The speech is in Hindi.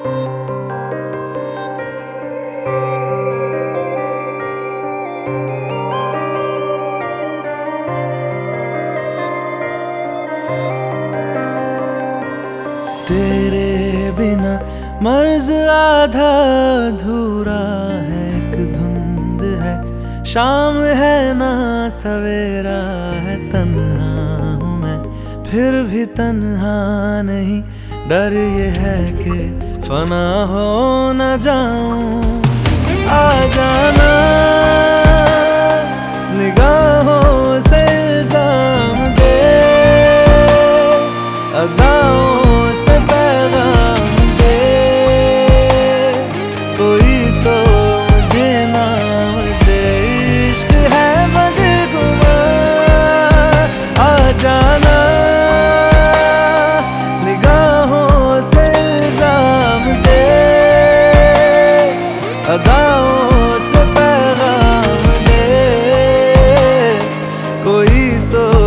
तेरे बिना मर्ज आधा अधूरा है, एक धुंध है। शाम है ना, सवेरा है, तन्हा हूँ मैं। फिर भी तन्हा नहीं, डर ये है कि फना हो न जाऊँ आ जाना निगाह তো